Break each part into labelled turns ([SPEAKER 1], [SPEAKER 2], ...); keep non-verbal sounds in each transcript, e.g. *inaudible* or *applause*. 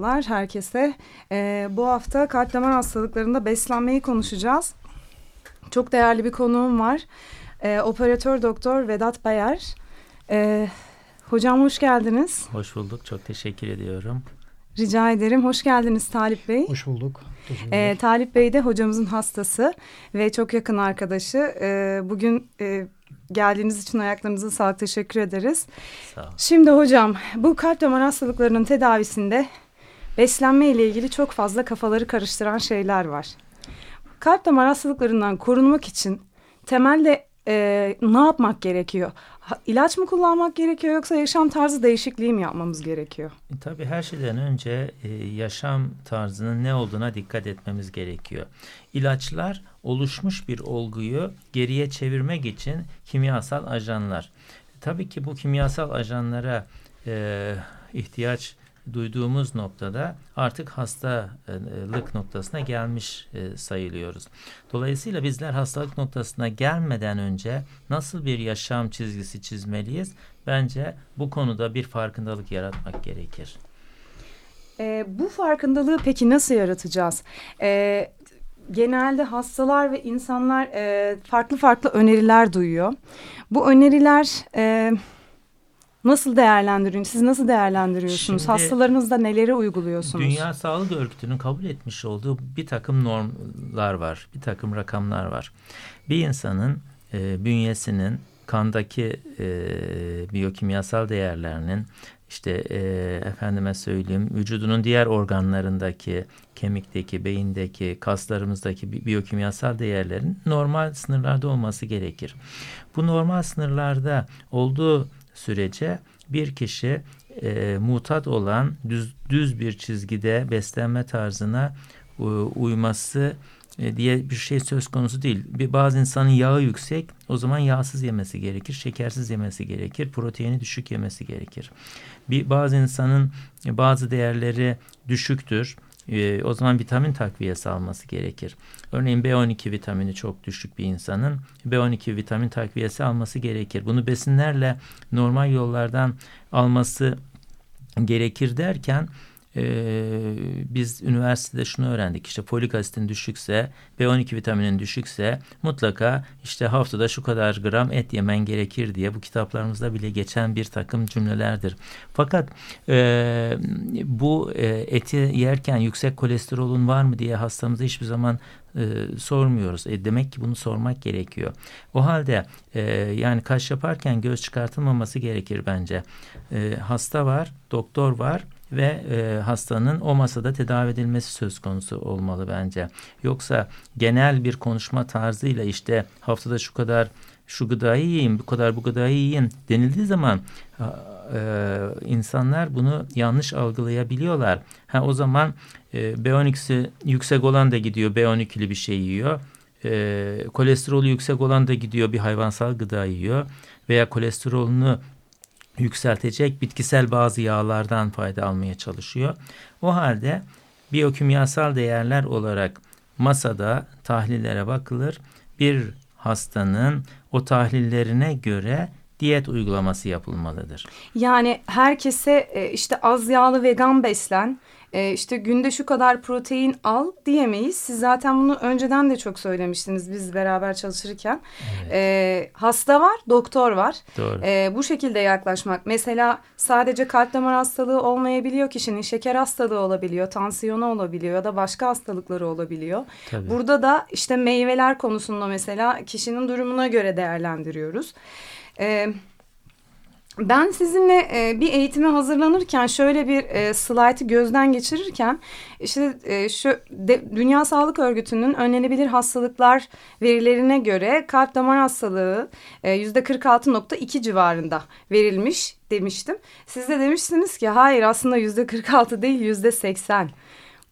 [SPEAKER 1] Merhabalar herkese. Ee, bu hafta kalp damar hastalıklarında beslenmeyi konuşacağız. Çok değerli bir konuğum var. Ee, Operatör Doktor Vedat Bayer. Ee, hocam hoş geldiniz.
[SPEAKER 2] Hoş bulduk. Çok teşekkür ediyorum.
[SPEAKER 1] Rica ederim. Hoş geldiniz Talip Bey.
[SPEAKER 3] Hoş bulduk.
[SPEAKER 1] Ee, Talip Bey de hocamızın hastası ve çok yakın arkadaşı. Ee, bugün e, geldiğiniz için ayaklarınıza sağlık teşekkür ederiz.
[SPEAKER 2] Sağ olun.
[SPEAKER 1] Şimdi hocam bu kalp damar hastalıklarının tedavisinde beslenme ile ilgili çok fazla kafaları karıştıran şeyler var. Kalp damar hastalıklarından korunmak için temelde e, ne yapmak gerekiyor? Ha, ilaç mı kullanmak gerekiyor yoksa yaşam tarzı değişikliği mi yapmamız gerekiyor?
[SPEAKER 2] E, Tabii her şeyden önce e, yaşam tarzının ne olduğuna dikkat etmemiz gerekiyor. İlaçlar oluşmuş bir olguyu geriye çevirmek için kimyasal ajanlar. Tabii ki bu kimyasal ajanlara e, ihtiyaç duyduğumuz noktada artık hastalık noktasına gelmiş e, sayılıyoruz. Dolayısıyla bizler hastalık noktasına gelmeden önce nasıl bir yaşam çizgisi çizmeliyiz? Bence bu konuda bir farkındalık yaratmak gerekir.
[SPEAKER 1] E, bu farkındalığı peki nasıl yaratacağız? E, genelde hastalar ve insanlar e, farklı farklı öneriler duyuyor. Bu öneriler e, nasıl değerlendiriyorsunuz? Siz nasıl değerlendiriyorsunuz?
[SPEAKER 2] Şimdi-
[SPEAKER 1] Hastalarınızda neleri uyguluyorsunuz?
[SPEAKER 2] Dünya Sağlık Örgütü'nün kabul etmiş olduğu bir takım normlar var, bir takım rakamlar var. Bir insanın e, bünyesinin kandaki e, biyokimyasal değerlerinin işte e, efendime söyleyeyim vücudunun diğer organlarındaki kemikteki, beyindeki, kaslarımızdaki bi- biyokimyasal değerlerin normal sınırlarda olması gerekir. Bu normal sınırlarda olduğu sürece bir kişi e, mutat olan düz, düz bir çizgide beslenme tarzına e, uyması e, diye bir şey söz konusu değil. Bir, bazı insanın yağı yüksek o zaman yağsız yemesi gerekir, şekersiz yemesi gerekir, proteini düşük yemesi gerekir. Bir bazı insanın bazı değerleri düşüktür. E, o zaman vitamin takviyesi alması gerekir. Örneğin B12 vitamini çok düşük bir insanın B12 vitamin takviyesi alması gerekir. Bunu besinlerle normal yollardan alması gerekir derken e, biz üniversitede şunu öğrendik işte folik asitin düşükse B12 vitaminin düşükse mutlaka işte haftada şu kadar gram et yemen gerekir diye bu kitaplarımızda bile geçen bir takım cümlelerdir. Fakat e, bu e, eti yerken yüksek kolesterolün var mı diye hastamıza hiçbir zaman e, sormuyoruz. E, demek ki bunu sormak gerekiyor. O halde e, yani kaş yaparken göz çıkartılmaması gerekir bence. E, hasta var, doktor var ve e, hastanın o masada tedavi edilmesi söz konusu olmalı bence. Yoksa genel bir konuşma tarzıyla işte haftada şu kadar şu gıdayı yiyin, bu kadar bu gıdayı yiyin denildiği zaman e, insanlar bunu yanlış algılayabiliyorlar. Ha o zaman e, B12'si yüksek olan da gidiyor B12'li bir şey yiyor. E, kolesterolü yüksek olan da gidiyor bir hayvansal gıda yiyor veya kolesterolünü yükseltecek bitkisel bazı yağlardan fayda almaya çalışıyor. O halde biyokimyasal değerler olarak masada tahlillere bakılır. Bir hastanın o tahlillerine göre diyet uygulaması yapılmalıdır.
[SPEAKER 1] Yani herkese e, işte az yağlı vegan beslen, e, işte günde şu kadar protein al diyemeyiz. Siz zaten bunu önceden de çok söylemiştiniz biz beraber çalışırken. E, hasta var, doktor var.
[SPEAKER 2] Doğru.
[SPEAKER 1] E, bu şekilde yaklaşmak. Mesela sadece kalp damar hastalığı olmayabiliyor kişinin. Şeker hastalığı olabiliyor, tansiyonu olabiliyor ya da başka hastalıkları olabiliyor.
[SPEAKER 2] Tabii.
[SPEAKER 1] Burada da işte meyveler konusunda mesela kişinin durumuna göre değerlendiriyoruz. Ee, Ben sizinle e, bir eğitime hazırlanırken şöyle bir e, slaytı gözden geçirirken işte e, şu de, Dünya Sağlık Örgütü'nün önlenebilir hastalıklar verilerine göre kalp damar hastalığı e, yüzde 46.2 civarında verilmiş demiştim. Siz de demiştiniz ki hayır aslında yüzde 46 değil yüzde 80.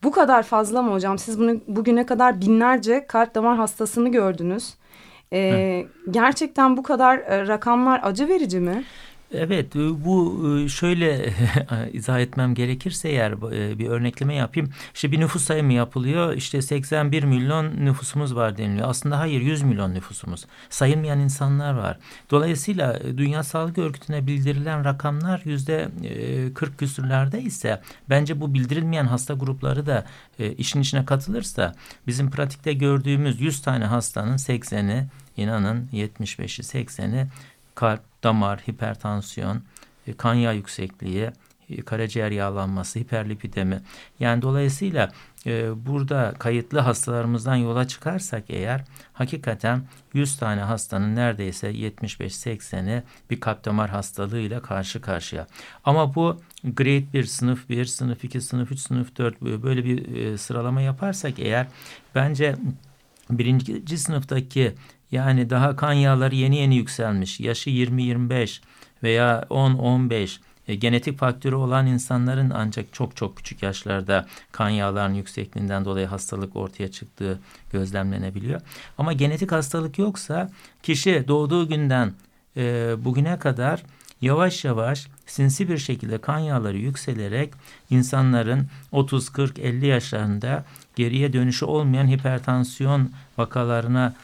[SPEAKER 1] Bu kadar fazla mı hocam? Siz bunu bugüne kadar binlerce kalp damar hastasını gördünüz. E, gerçekten bu kadar e, rakamlar acı verici mi?
[SPEAKER 2] Evet e, bu e, şöyle *laughs* izah etmem gerekirse eğer e, bir örnekleme yapayım. İşte bir nüfus sayımı yapılıyor. İşte 81 milyon nüfusumuz var deniliyor. Aslında hayır 100 milyon nüfusumuz. Sayılmayan insanlar var. Dolayısıyla Dünya Sağlık Örgütü'ne bildirilen rakamlar yüzde 40 küsürlerde ise bence bu bildirilmeyen hasta grupları da işin içine katılırsa bizim pratikte gördüğümüz 100 tane hastanın 80'i inanın 75'i 80'i kalp, damar, hipertansiyon, e, kan yağ yüksekliği, e, karaciğer yağlanması, hiperlipidemi. Yani dolayısıyla e, burada kayıtlı hastalarımızdan yola çıkarsak eğer hakikaten 100 tane hastanın neredeyse 75-80'i bir kalp damar hastalığıyla karşı karşıya. Ama bu grade 1, sınıf 1, sınıf 2, sınıf 3, sınıf 4 böyle bir sıralama yaparsak eğer bence birinci sınıftaki yani daha kan yağları yeni yeni yükselmiş. Yaşı 20-25 veya 10-15 e, genetik faktörü olan insanların ancak çok çok küçük yaşlarda kan yağlarının yüksekliğinden dolayı hastalık ortaya çıktığı gözlemlenebiliyor. Ama genetik hastalık yoksa kişi doğduğu günden e, bugüne kadar yavaş yavaş sinsi bir şekilde kan yağları yükselerek insanların 30, 40, 50 yaşlarında geriye dönüşü olmayan hipertansiyon vakalarına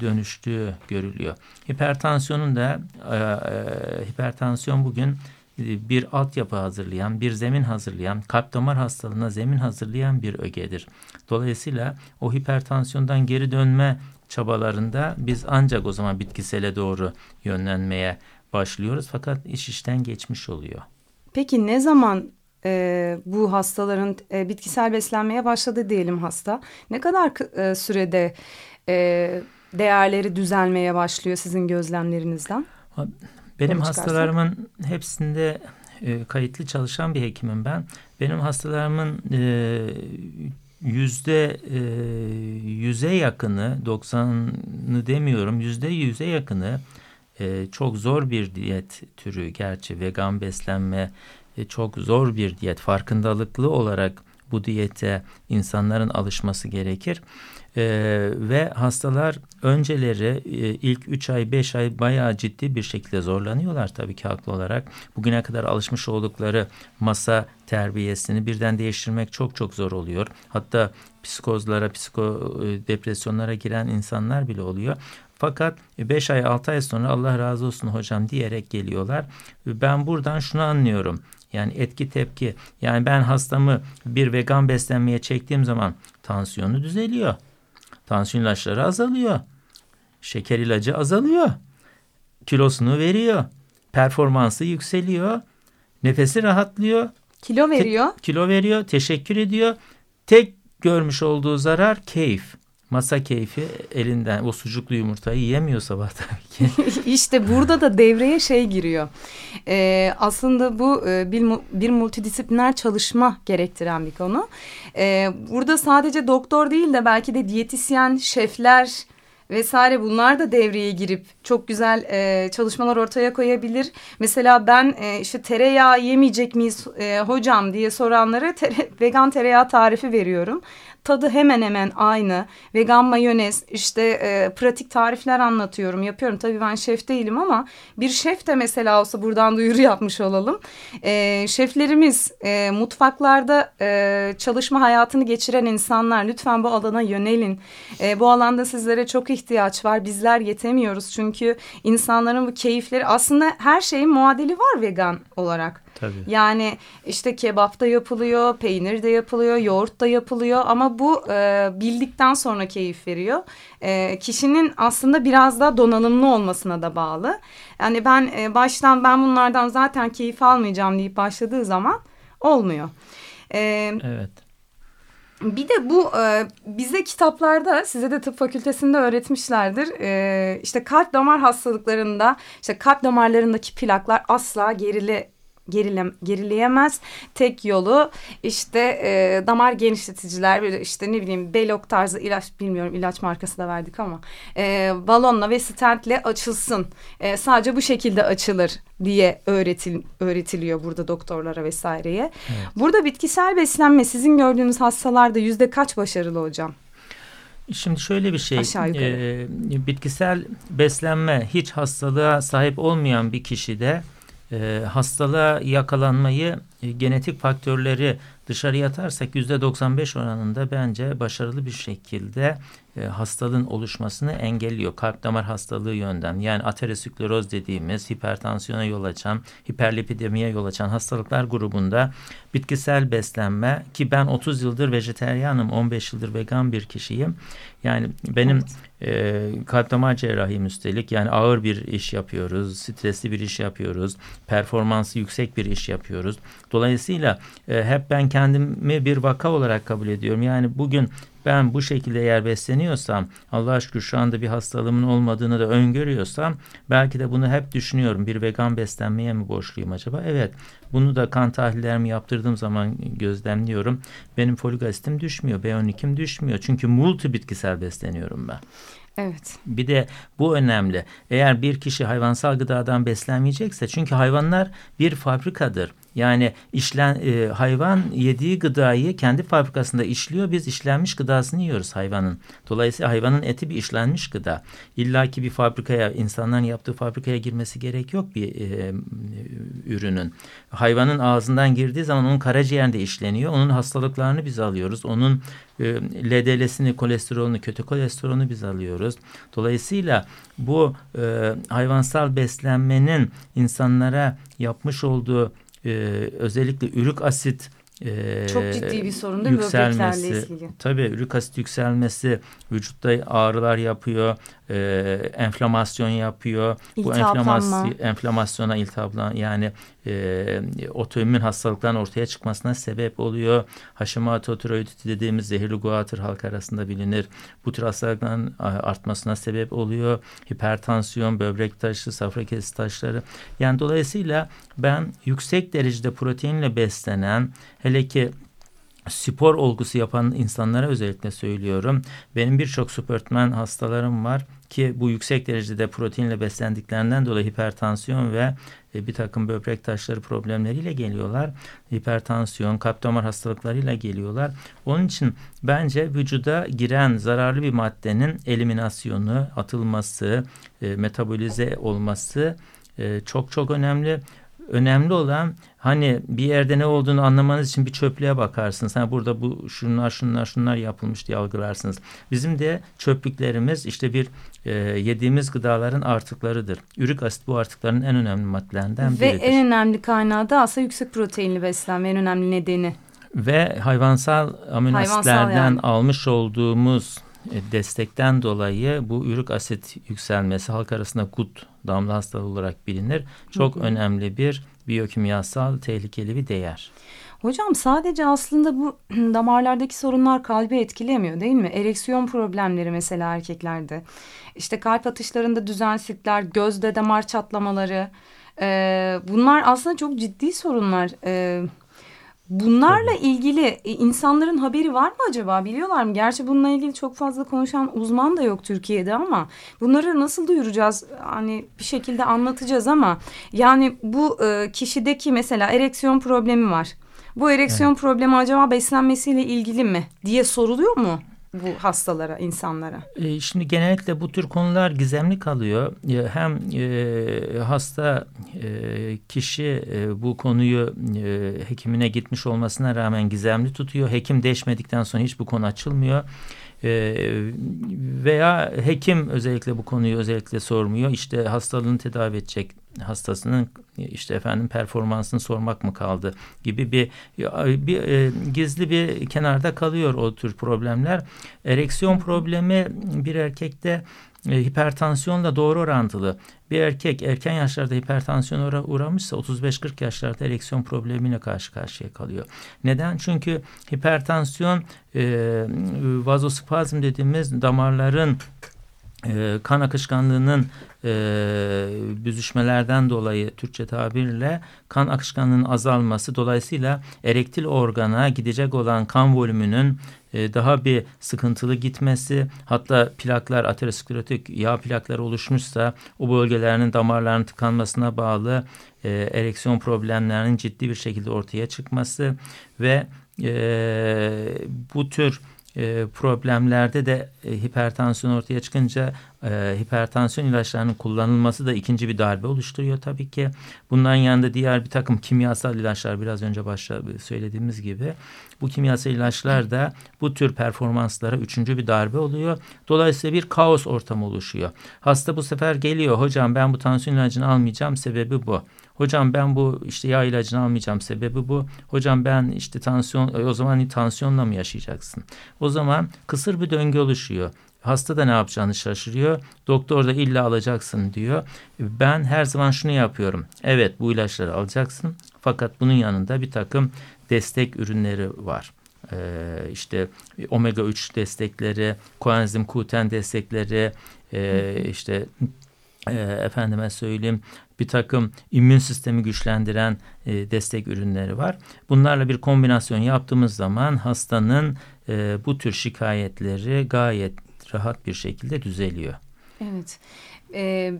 [SPEAKER 2] dönüştüğü görülüyor. Hipertansiyonun da e, e, hipertansiyon bugün bir altyapı hazırlayan, bir zemin hazırlayan, kalp damar hastalığına zemin hazırlayan bir ögedir. Dolayısıyla o hipertansiyondan geri dönme çabalarında biz ancak o zaman bitkisele doğru yönlenmeye başlıyoruz. Fakat iş işten geçmiş oluyor.
[SPEAKER 1] Peki ne zaman e, bu hastaların e, bitkisel beslenmeye başladı diyelim hasta? Ne kadar e, sürede e, değerleri düzelmeye başlıyor sizin gözlemlerinizden?
[SPEAKER 2] Benim hastalarımın hepsinde e, kayıtlı çalışan bir hekimim ben. Benim hastalarımın e, yüzde e, yüze yakını, doksanı demiyorum, yüzde yüze yakını e, çok zor bir diyet türü. Gerçi vegan beslenme e, çok zor bir diyet. Farkındalıklı olarak bu diyete insanların alışması gerekir. E, ve hastalar önceleri e, ilk 3 ay 5 ay bayağı ciddi bir şekilde zorlanıyorlar tabii ki haklı olarak. Bugüne kadar alışmış oldukları masa terbiyesini birden değiştirmek çok çok zor oluyor. Hatta psikozlara, psiko e, depresyonlara giren insanlar bile oluyor. Fakat 5 ay 6 ay sonra Allah razı olsun hocam diyerek geliyorlar. Ben buradan şunu anlıyorum. Yani etki tepki. Yani ben hastamı bir vegan beslenmeye çektiğim zaman tansiyonu düzeliyor. Tansiyon ilaçları azalıyor. Şeker ilacı azalıyor. Kilosunu veriyor. Performansı yükseliyor. Nefesi rahatlıyor.
[SPEAKER 1] Kilo veriyor.
[SPEAKER 2] Te- kilo veriyor. Teşekkür ediyor. Tek görmüş olduğu zarar keyif masa keyfi elinden o sucuklu yumurtayı yemiyor sabah tabii ki. *laughs*
[SPEAKER 1] İşte burada da devreye şey giriyor. Ee, aslında bu e, bir, bir multidisipliner çalışma gerektiren bir konu. Ee, burada sadece doktor değil de belki de diyetisyen, şefler vesaire bunlar da devreye girip çok güzel e, çalışmalar ortaya koyabilir. Mesela ben e, işte tereyağı yemeyecek miyiz e, hocam diye soranlara tere, vegan tereyağı tarifi veriyorum tadı hemen hemen aynı. Vegan mayonez işte e, pratik tarifler anlatıyorum yapıyorum. Tabii ben şef değilim ama bir şef de mesela olsa buradan duyuru *laughs* yapmış olalım. E, şeflerimiz e, mutfaklarda e, çalışma hayatını geçiren insanlar lütfen bu alana yönelin. E, bu alanda sizlere çok ihtiyaç var. Bizler yetemiyoruz çünkü insanların bu keyifleri aslında her şeyin muadili var vegan olarak.
[SPEAKER 2] Tabii.
[SPEAKER 1] Yani işte kebap da yapılıyor, peynir de yapılıyor, yoğurt da yapılıyor ama bu e, bildikten sonra keyif veriyor. E, kişinin aslında biraz daha donanımlı olmasına da bağlı. Yani ben e, baştan ben bunlardan zaten keyif almayacağım deyip başladığı zaman olmuyor.
[SPEAKER 2] E, evet.
[SPEAKER 1] bir de bu e, bize kitaplarda size de tıp fakültesinde öğretmişlerdir. E, işte kalp damar hastalıklarında işte kalp damarlarındaki plaklar asla gerile gerile, gerileyemez. Tek yolu işte e, damar genişleticiler böyle işte ne bileyim Belok tarzı ilaç bilmiyorum ilaç markası da verdik ama e, balonla ve stentle açılsın. E, sadece bu şekilde açılır diye öğretil, öğretiliyor burada doktorlara vesaireye. Evet. Burada bitkisel beslenme sizin gördüğünüz hastalarda yüzde kaç başarılı hocam?
[SPEAKER 2] Şimdi şöyle bir şey, e, bitkisel beslenme hiç hastalığa sahip olmayan bir kişide e, hastalığa yakalanmayı e, genetik faktörleri dışarıya atarsak %95 oranında bence başarılı bir şekilde e, hastalığın oluşmasını engelliyor. Kalp damar hastalığı yönden yani ateroskleroz dediğimiz hipertansiyona yol açan, hiperlipidemiye yol açan hastalıklar grubunda bitkisel beslenme ki ben 30 yıldır vejeteryanım, 15 yıldır vegan bir kişiyim. Yani benim evet. e, kalp damar cerrahiyim üstelik yani ağır bir iş yapıyoruz, stresli bir iş yapıyoruz, performansı yüksek bir iş yapıyoruz. Dolayısıyla e, hep ben kendimi bir vaka olarak kabul ediyorum. Yani bugün ben bu şekilde eğer besleniyorsam Allah şükür şu anda bir hastalığımın olmadığını da öngörüyorsam belki de bunu hep düşünüyorum. Bir vegan beslenmeye mi borçluyum acaba? Evet. Bunu da kan tahlillerimi yaptırdığım zaman gözlemliyorum. Benim folik asitim düşmüyor. B12'im düşmüyor. Çünkü multi bitkisel besleniyorum ben.
[SPEAKER 1] Evet.
[SPEAKER 2] Bir de bu önemli. Eğer bir kişi hayvansal gıdadan beslenmeyecekse çünkü hayvanlar bir fabrikadır. Yani işlen e, hayvan yediği gıdayı kendi fabrikasında işliyor. Biz işlenmiş gıdasını yiyoruz hayvanın. Dolayısıyla hayvanın eti bir işlenmiş gıda. İlla ki bir fabrikaya, insanların yaptığı fabrikaya girmesi gerek yok bir e, ürünün. Hayvanın ağzından girdiği zaman onun karaciğerinde işleniyor. Onun hastalıklarını biz alıyoruz. Onun e, LDL'sini, kolesterolünü, kötü kolesterolünü biz alıyoruz. Dolayısıyla bu e, hayvansal beslenmenin insanlara yapmış olduğu e, özellikle ürik asit
[SPEAKER 1] e, çok ciddi bir sorun değil mi? Yükselmesi,
[SPEAKER 2] Tabii ürik asit yükselmesi vücutta ağrılar yapıyor, e, enflamasyon yapıyor. Bu enflamasyon, enflamasyona iltihaplan yani e, otoimmün hastalıkların ortaya çıkmasına sebep oluyor. Hashimoto tiroiditi dediğimiz zehirli guatr halk arasında bilinir. Bu tür hastalıkların artmasına sebep oluyor. Hipertansiyon, böbrek taşı, safra kesesi taşları. Yani dolayısıyla ben yüksek derecede proteinle beslenen hele ki spor olgusu yapan insanlara özellikle söylüyorum. Benim birçok sportmen hastalarım var ki bu yüksek derecede proteinle beslendiklerinden dolayı hipertansiyon ve e, bir takım böbrek taşları problemleriyle geliyorlar. Hipertansiyon, kalp damar hastalıklarıyla geliyorlar. Onun için bence vücuda giren zararlı bir maddenin eliminasyonu, atılması, e, metabolize olması e, çok çok önemli. Önemli olan hani bir yerde ne olduğunu anlamanız için bir çöplüğe bakarsınız. Hani burada bu şunlar şunlar şunlar yapılmış diye algılarsınız. Bizim de çöplüklerimiz işte bir e, yediğimiz gıdaların artıklarıdır. Ürik asit bu artıkların en önemli maddelerinden
[SPEAKER 1] biridir. Ve en önemli kaynağı da aslında yüksek proteinli beslenme en önemli nedeni.
[SPEAKER 2] Ve hayvansal amino asitlerden yani. almış olduğumuz e, destekten dolayı bu ürik asit yükselmesi halk arasında gut damla hastalığı olarak bilinir. Çok hı hı. önemli bir biyokimyasal tehlikeli bir değer.
[SPEAKER 1] Hocam sadece aslında bu *clears throat* damarlardaki sorunlar kalbi etkilemiyor değil mi? Ereksiyon problemleri mesela erkeklerde. İşte kalp atışlarında düzensizlikler, gözde damar çatlamaları. E, bunlar aslında çok ciddi sorunlar. E, Bunlarla Tabii. ilgili e, insanların haberi var mı acaba biliyorlar mı? Gerçi bununla ilgili çok fazla konuşan uzman da yok Türkiye'de ama bunları nasıl duyuracağız? Hani bir şekilde anlatacağız ama yani bu e, kişideki mesela ereksiyon problemi var. Bu ereksiyon evet. problemi acaba beslenmesiyle ilgili mi diye soruluyor mu? Bu hastalara, insanlara?
[SPEAKER 2] E, şimdi genellikle bu tür konular gizemli kalıyor. E, hem e, hasta kişi bu konuyu hekimine gitmiş olmasına rağmen gizemli tutuyor. Hekim deşmedikten sonra hiç bu konu açılmıyor. Veya hekim özellikle bu konuyu özellikle sormuyor. İşte hastalığını tedavi edecek hastasının işte efendim performansını sormak mı kaldı gibi bir bir e, gizli bir kenarda kalıyor o tür problemler. Ereksiyon problemi bir erkekte e, hipertansiyonla doğru orantılı. Bir erkek erken yaşlarda hipertansiyona uğramışsa 35-40 yaşlarda ereksiyon problemiyle karşı karşıya kalıyor. Neden? Çünkü hipertansiyon e, vazospazm dediğimiz damarların e, kan akışkanlığının e, büzüşmelerden dolayı Türkçe tabirle kan akışkanlığının azalması dolayısıyla erektil organa gidecek olan kan volümünün e, daha bir sıkıntılı gitmesi hatta plaklar aterosklerotik yağ plakları oluşmuşsa o bölgelerinin damarlarının tıkanmasına bağlı e, ereksiyon problemlerinin ciddi bir şekilde ortaya çıkması ve e, bu tür e, problemlerde de e, hipertansiyon ortaya çıkınca e, hipertansiyon ilaçlarının kullanılması da ikinci bir darbe oluşturuyor tabii ki. Bundan yanında diğer bir takım kimyasal ilaçlar biraz önce başta söylediğimiz gibi bu kimyasal ilaçlar da bu tür performanslara üçüncü bir darbe oluyor. Dolayısıyla bir kaos ortamı oluşuyor. Hasta bu sefer geliyor hocam ben bu tansiyon ilacını almayacağım sebebi bu. Hocam ben bu işte yağ ilacını almayacağım sebebi bu. Hocam ben işte tansiyon o zaman tansiyonla mı yaşayacaksın? O zaman kısır bir döngü oluşuyor. Hasta da ne yapacağını şaşırıyor. Doktor da illa alacaksın diyor. Ben her zaman şunu yapıyorum. Evet bu ilaçları alacaksın. Fakat bunun yanında bir takım destek ürünleri var. Ee, işte omega 3 destekleri, koenzim Q10 destekleri, e, işte e, efendime söyleyeyim bir takım immün sistemi güçlendiren e, destek ürünleri var. Bunlarla bir kombinasyon yaptığımız zaman hastanın e, bu tür şikayetleri gayet rahat bir şekilde düzeliyor.
[SPEAKER 1] Evet. Ee,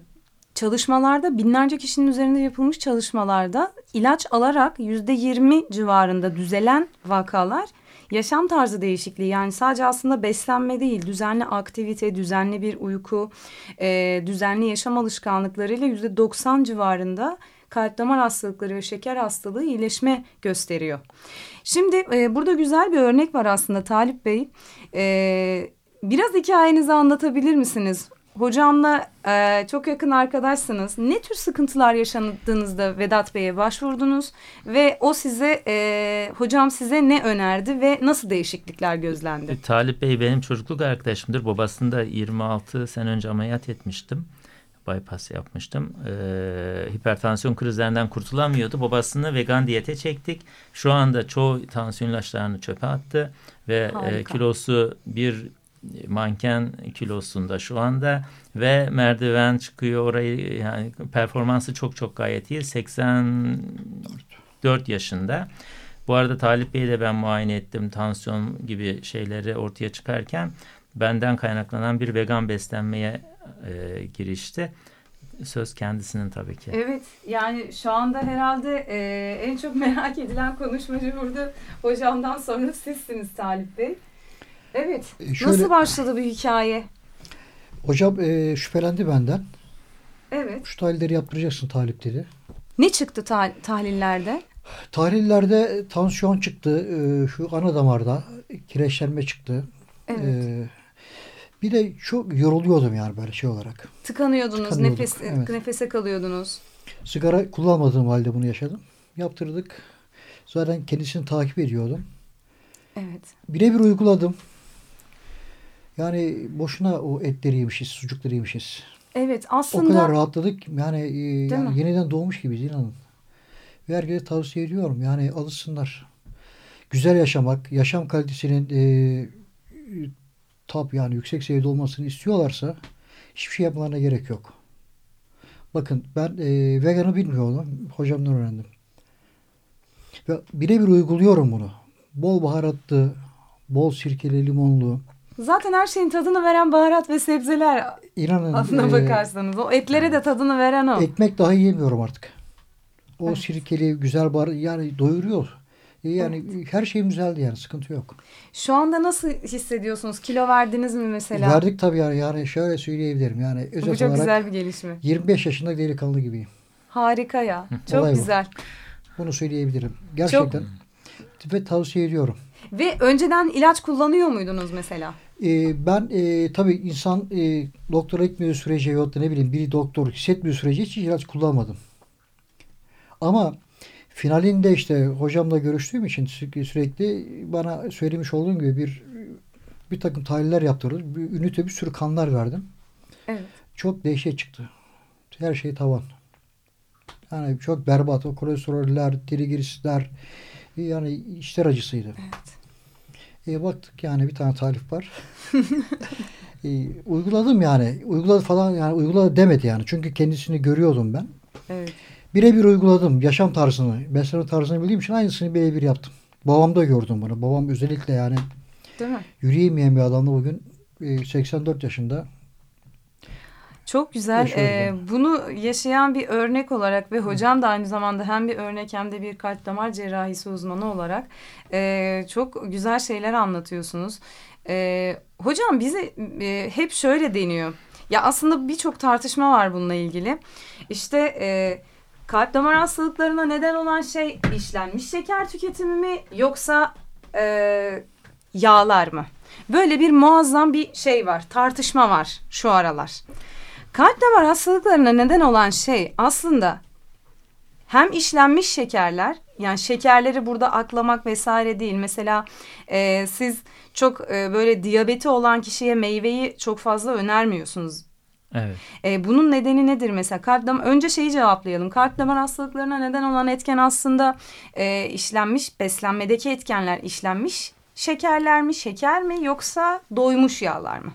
[SPEAKER 1] çalışmalarda binlerce kişinin üzerinde yapılmış çalışmalarda ilaç alarak yüzde yirmi civarında düzelen vakalar yaşam tarzı değişikliği yani sadece aslında beslenme değil düzenli aktivite, düzenli bir uyku, e, düzenli yaşam alışkanlıklarıyla yüzde doksan civarında kalp damar hastalıkları ve şeker hastalığı iyileşme gösteriyor. Şimdi e, burada güzel bir örnek var aslında Talip Bey. E, biraz hikayenizi anlatabilir misiniz? Hocamla e, çok yakın arkadaşsınız. Ne tür sıkıntılar yaşadığınızda Vedat Bey'e başvurdunuz ve o size e, hocam size ne önerdi ve nasıl değişiklikler gözlendi?
[SPEAKER 2] E, Talip Bey benim çocukluk arkadaşımdır. Babasını da 26 sene önce ameliyat etmiştim. Bypass yapmıştım. E, hipertansiyon krizlerinden kurtulamıyordu. Babasını vegan diyete çektik. Şu anda çoğu tansiyon ilaçlarını çöpe attı ve e, kilosu bir manken kilosunda şu anda ve merdiven çıkıyor orayı yani performansı çok çok gayet iyi 84 yaşında. Bu arada Talip Bey'i de ben muayene ettim tansiyon gibi şeyleri ortaya çıkarken benden kaynaklanan bir vegan beslenmeye e, girişti. Söz kendisinin tabii ki.
[SPEAKER 1] Evet yani şu anda herhalde e, en çok merak edilen konuşmacı burada hocamdan sonra sizsiniz Talip Bey. Evet. E, şöyle, Nasıl başladı bu hikaye?
[SPEAKER 3] Hocam e, şüphelendi benden.
[SPEAKER 1] Evet.
[SPEAKER 3] Şu tahlilleri yaptıracaksın Talip dedi.
[SPEAKER 1] Ne çıktı ta tahlillerde?
[SPEAKER 3] Tahlillerde tansiyon çıktı. E, şu ana damarda kireçlenme çıktı.
[SPEAKER 1] Evet. E,
[SPEAKER 3] bir de çok yoruluyordum yani böyle şey olarak.
[SPEAKER 1] Tıkanıyordunuz, nefes, evet. nefese kalıyordunuz.
[SPEAKER 3] Sigara kullanmadığım halde bunu yaşadım. Yaptırdık. Zaten kendisini takip ediyordum.
[SPEAKER 1] Evet.
[SPEAKER 3] Birebir uyguladım. Yani boşuna o etleri yemişiz, sucukları yemişiz.
[SPEAKER 1] Evet aslında.
[SPEAKER 3] O kadar rahatladık. Yani, e, yani yeniden doğmuş gibiyiz inanın. Ve herkese tavsiye ediyorum. Yani alışsınlar. Güzel yaşamak, yaşam kalitesinin e, top yani yüksek seviyede olmasını istiyorlarsa hiçbir şey yapmalarına gerek yok. Bakın ben e, veganı bilmiyordum. Hocamdan öğrendim. Ve birebir uyguluyorum bunu. Bol baharatlı, bol sirkeli, limonlu,
[SPEAKER 1] Zaten her şeyin tadını veren baharat ve sebzeler.
[SPEAKER 3] İnanın.
[SPEAKER 1] Aslına e, bakarsanız. O etlere de tadını veren o.
[SPEAKER 3] Ekmek daha yemiyorum artık. O evet. sirkeli güzel baharat yani doyuruyor. E, yani evet. her şeyim güzeldi yani sıkıntı yok.
[SPEAKER 1] Şu anda nasıl hissediyorsunuz? Kilo verdiniz mi mesela?
[SPEAKER 3] Verdik tabii yani, yani şöyle söyleyebilirim. Yani
[SPEAKER 1] Bu çok güzel bir gelişme.
[SPEAKER 3] 25 yaşında delikanlı gibiyim.
[SPEAKER 1] Harika ya. Çok
[SPEAKER 3] Olay
[SPEAKER 1] güzel.
[SPEAKER 3] Bu. Bunu söyleyebilirim. Gerçekten. Çok... Ve tavsiye ediyorum.
[SPEAKER 1] Ve önceden ilaç kullanıyor muydunuz mesela?
[SPEAKER 3] Ee, ben e, tabii insan e, doktora gitmiyor sürece ya da ne bileyim bir doktor hissetmiyor sürece hiç ilaç kullanmadım. Ama finalinde işte hocamla görüştüğüm için sü- sürekli bana söylemiş olduğum gibi bir bir takım tahliller yaptırıyoruz. Bir ünite bir sürü kanlar verdim.
[SPEAKER 1] Evet.
[SPEAKER 3] Çok değişik çıktı. Her şey tavan. Yani çok berbat. O kolesteroller, trigliseritler yani işler acısıydı. E, baktık yani bir tane tarif var. *laughs* e, uyguladım yani. Uyguladı falan yani uyguladı demedi yani. Çünkü kendisini görüyordum ben.
[SPEAKER 1] Evet.
[SPEAKER 3] Birebir uyguladım. Yaşam tarzını, beslenme tarzını bildiğim için aynısını birebir yaptım. Babamda gördüm bunu. Babam özellikle yani
[SPEAKER 1] Değil mi?
[SPEAKER 3] yürüyemeyen bir adamdı bugün. e, 84 yaşında.
[SPEAKER 1] Çok güzel. Ee, bunu yaşayan bir örnek olarak ve hocam da aynı zamanda hem bir örnek hem de bir kalp damar cerrahisi uzmanı olarak e, çok güzel şeyler anlatıyorsunuz. E, hocam bize e, hep şöyle deniyor. Ya aslında birçok tartışma var bununla ilgili. İşte e, kalp damar hastalıklarına neden olan şey işlenmiş şeker tüketimi mi yoksa e, yağlar mı? Böyle bir muazzam bir şey var, tartışma var şu aralar. Kalp damar hastalıklarına neden olan şey aslında hem işlenmiş şekerler yani şekerleri burada aklamak vesaire değil. Mesela e, siz çok e, böyle diyabeti olan kişiye meyveyi çok fazla önermiyorsunuz.
[SPEAKER 2] Evet.
[SPEAKER 1] E, bunun nedeni nedir mesela? Kalp damar önce şeyi cevaplayalım. Kalp damar hastalıklarına neden olan etken aslında e, işlenmiş beslenmedeki etkenler işlenmiş şekerler mi, şeker mi yoksa doymuş yağlar mı?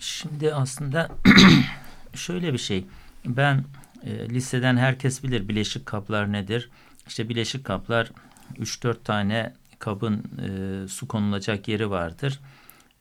[SPEAKER 2] Şimdi aslında *clears throat* şöyle bir şey. Ben e, liseden herkes bilir bileşik kaplar nedir. İşte bileşik kaplar 3-4 tane kabın e, su konulacak yeri vardır.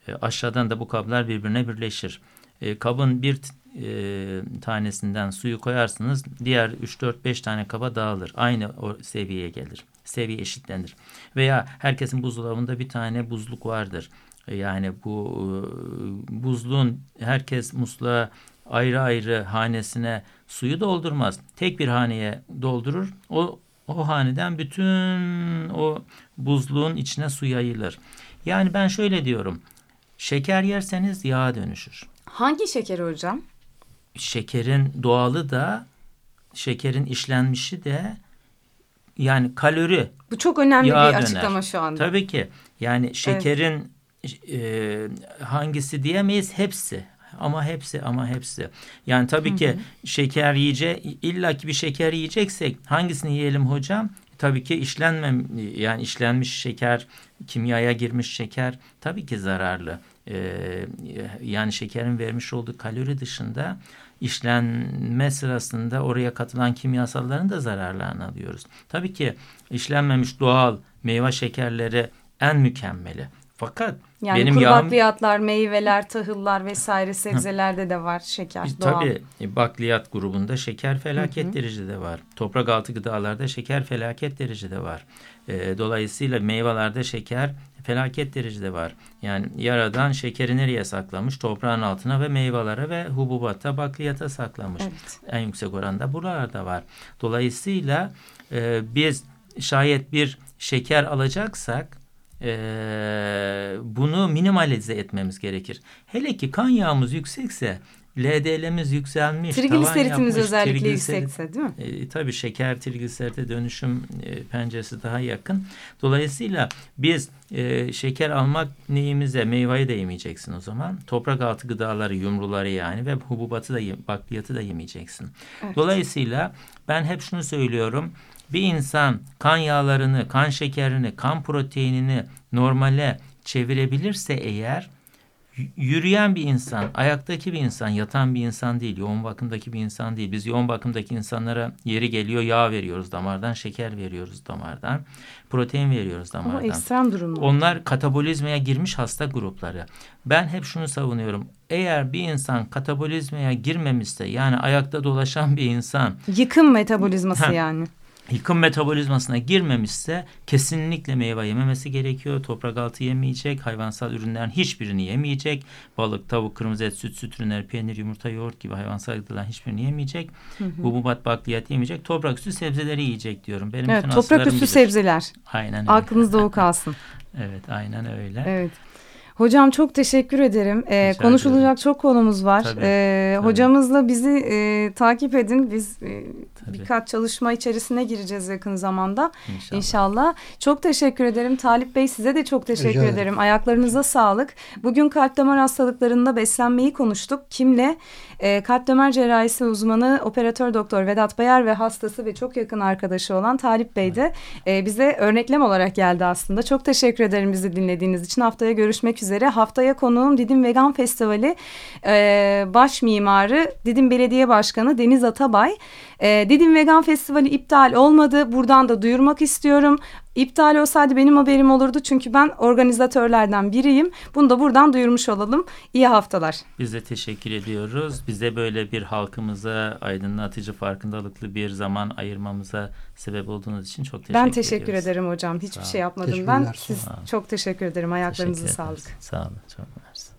[SPEAKER 2] E, aşağıdan da bu kablar birbirine birleşir. E, kabın bir e, tanesinden suyu koyarsınız diğer 3-4-5 tane kaba dağılır. Aynı o seviyeye gelir. Seviye eşitlenir. Veya herkesin buzdolabında bir tane buzluk vardır. Yani bu e, buzluğun herkes musluğa ayrı ayrı hanesine suyu doldurmaz. Tek bir haneye doldurur. O o haneden bütün o buzluğun içine su yayılır. Yani ben şöyle diyorum. Şeker yerseniz yağa dönüşür.
[SPEAKER 1] Hangi şeker hocam?
[SPEAKER 2] Şekerin doğalı da şekerin işlenmişi de yani kalori
[SPEAKER 1] Bu çok önemli bir
[SPEAKER 2] döner.
[SPEAKER 1] açıklama şu anda.
[SPEAKER 2] Tabii ki. Yani şekerin e, hangisi diyemeyiz hepsi. Ama hepsi ama hepsi. Yani tabii ki şeker yiyece illaki bir şeker yiyeceksek hangisini yiyelim hocam? Tabii ki işlenmem yani işlenmiş şeker, kimyaya girmiş şeker tabii ki zararlı. Ee, yani şekerin vermiş olduğu kalori dışında işlenme sırasında oraya katılan kimyasalların da zararlarını alıyoruz. Tabii ki işlenmemiş doğal meyve şekerleri en mükemmeli. Fakat
[SPEAKER 1] Yani
[SPEAKER 2] benim
[SPEAKER 1] kuru
[SPEAKER 2] yağım
[SPEAKER 1] bakliyatlar, meyveler, tahıllar vesaire sebzelerde de var şeker. doğal.
[SPEAKER 2] Tabii e, bakliyat grubunda şeker felaket derecede var. Toprak altı gıdalarda şeker felaket derecede var. E, dolayısıyla meyvelerde şeker felaket derecede var. Yani yaradan şekeri nereye saklamış? Toprağın altına ve meyvelere ve hububata, bakliyata saklamış.
[SPEAKER 1] Evet.
[SPEAKER 2] En yüksek oranda buralarda var. Dolayısıyla e, biz şayet bir şeker alacaksak e, bunu minimalize etmemiz gerekir. Hele ki kan yağımız yüksekse, LDL'miz yükselmiş,
[SPEAKER 1] Trigliseritimiz özellikle
[SPEAKER 2] trigliserit-
[SPEAKER 1] yüksekse değil mi?
[SPEAKER 2] e, tabii şeker trigliserite dönüşüm e, penceresi daha yakın. Dolayısıyla biz e, şeker almak neyimize meyveyi de yemeyeceksin o zaman. Toprak altı gıdaları, yumruları yani ve hububatı da bakliyatı da yemeyeceksin.
[SPEAKER 1] Evet.
[SPEAKER 2] Dolayısıyla ben hep şunu söylüyorum. Bir insan kan yağlarını, kan şekerini, kan proteinini normale çevirebilirse eğer yürüyen bir insan, ayaktaki bir insan, yatan bir insan değil, yoğun bakımdaki bir insan değil. Biz yoğun bakımdaki insanlara yeri geliyor yağ veriyoruz damardan, şeker veriyoruz damardan, protein veriyoruz
[SPEAKER 1] Ama
[SPEAKER 2] damardan.
[SPEAKER 1] ekstrem durumlar.
[SPEAKER 2] Onlar katabolizmaya girmiş hasta grupları. Ben hep şunu savunuyorum. Eğer bir insan katabolizmaya girmemişse yani ayakta dolaşan bir insan
[SPEAKER 1] Yıkım metabolizması
[SPEAKER 2] Ha.
[SPEAKER 1] yani.
[SPEAKER 2] Yıkım metabolizmasına girmemişse kesinlikle meyve yememesi gerekiyor. Toprak altı yemeyecek, hayvansal ürünlerin hiçbirini yemeyecek. Balık, tavuk, kırmızı et, süt, süt ürünleri, peynir, yumurta, yoğurt gibi hayvansal gıdaların hiçbirini yemeyecek. Hı hı. Hububat, bakliyat yemeyecek. Toprak üstü sebzeleri yiyecek diyorum.
[SPEAKER 1] Benim evet, toprak üstü bilir. sebzeler.
[SPEAKER 2] Aynen öyle.
[SPEAKER 1] Aklınızda o kalsın. *laughs*
[SPEAKER 2] evet, aynen öyle.
[SPEAKER 1] Evet. Hocam çok teşekkür ederim. Ee, konuşulacak ederim. çok konumuz var.
[SPEAKER 2] Tabii, ee,
[SPEAKER 1] tabii. Hocamızla bizi e, takip edin. Biz e, birkaç çalışma içerisine gireceğiz yakın zamanda. İnşallah. İnşallah. Çok teşekkür ederim. Talip Bey size de çok teşekkür Rica ederim. ederim. Ayaklarınıza sağlık. Bugün kalp damar hastalıklarında beslenmeyi konuştuk. Kimle? E, kalp damar cerrahisi uzmanı operatör doktor Vedat Bayar ve hastası ve çok yakın arkadaşı olan Talip Bey de e, bize örneklem olarak geldi aslında. Çok teşekkür ederim bizi dinlediğiniz için. Haftaya görüşmek üzere. Haftaya konuğum Didim Vegan Festivali e, baş mimarı Didim Belediye Başkanı Deniz Atabay. E, Didim Vegan Festivali iptal olmadı. Buradan da duyurmak istiyorum. İptal olsaydı benim haberim olurdu çünkü ben organizatörlerden biriyim. Bunu da buradan duyurmuş olalım. İyi haftalar.
[SPEAKER 2] Biz de teşekkür ediyoruz. Bize böyle bir halkımıza aydınlatıcı, farkındalıklı bir zaman ayırmamıza sebep olduğunuz için çok teşekkür
[SPEAKER 1] Ben teşekkür
[SPEAKER 2] ediyoruz.
[SPEAKER 1] ederim hocam. Hiçbir şey yapmadım ben. Siz çok teşekkür ederim. Ayaklarınızı teşekkür sağlık.
[SPEAKER 2] Sağ olun. Çok mersi.